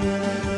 Música